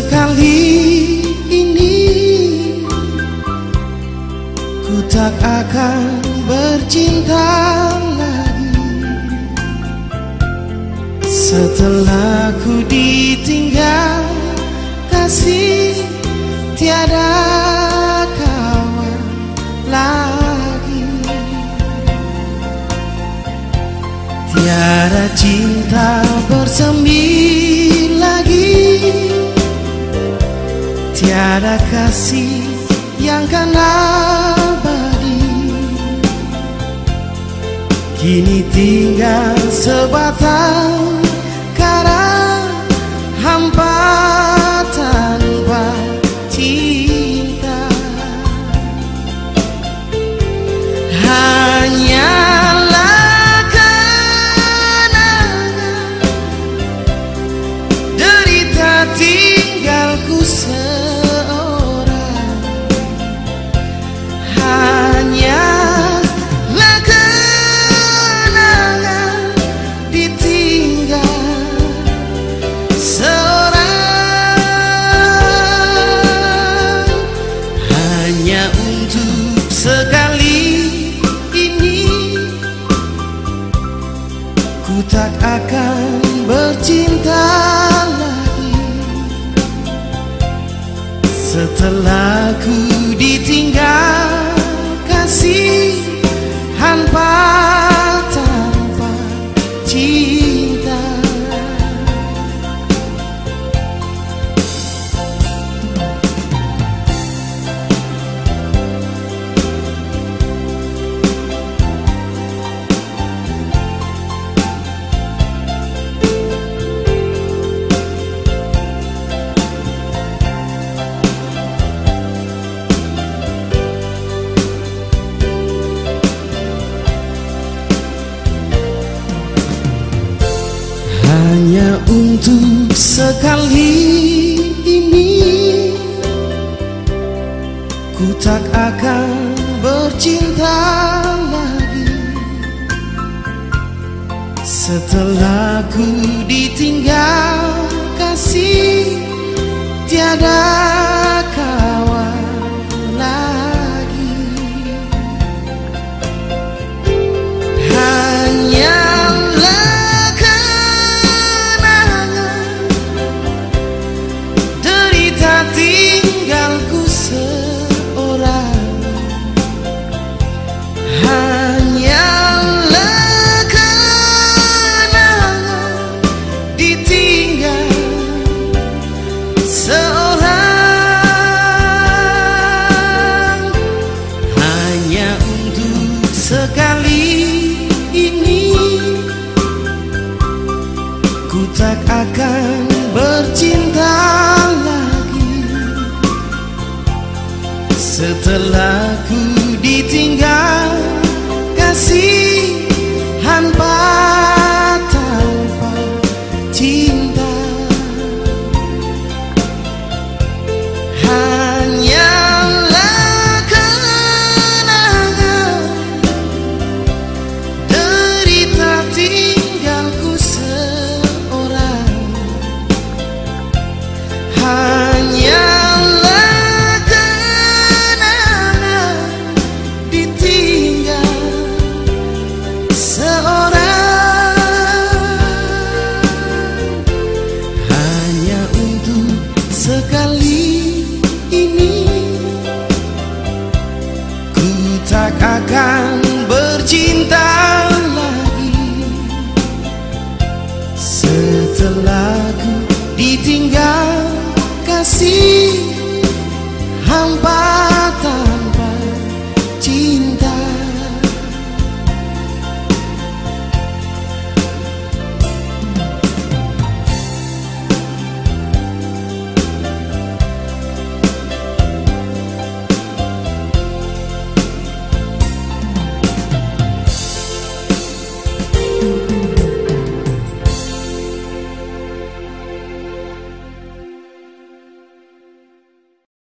Sekali ini Ku tak akan bercinta lagi. Setelah ku ditinggal Kasih tiada kawan lagi. Tiada cinta bersemi Tiada kasih yang kan abadi Kini tinggal sebatang sekali ini Ku tak akan bercinta lagi. Setelah ku ditinggal kasih hampa tanpa cinta untuk sekali ini Ku tak akan bercinta lagi. Setelah ku ditinggal Setelah ku ditinggal kasih assim.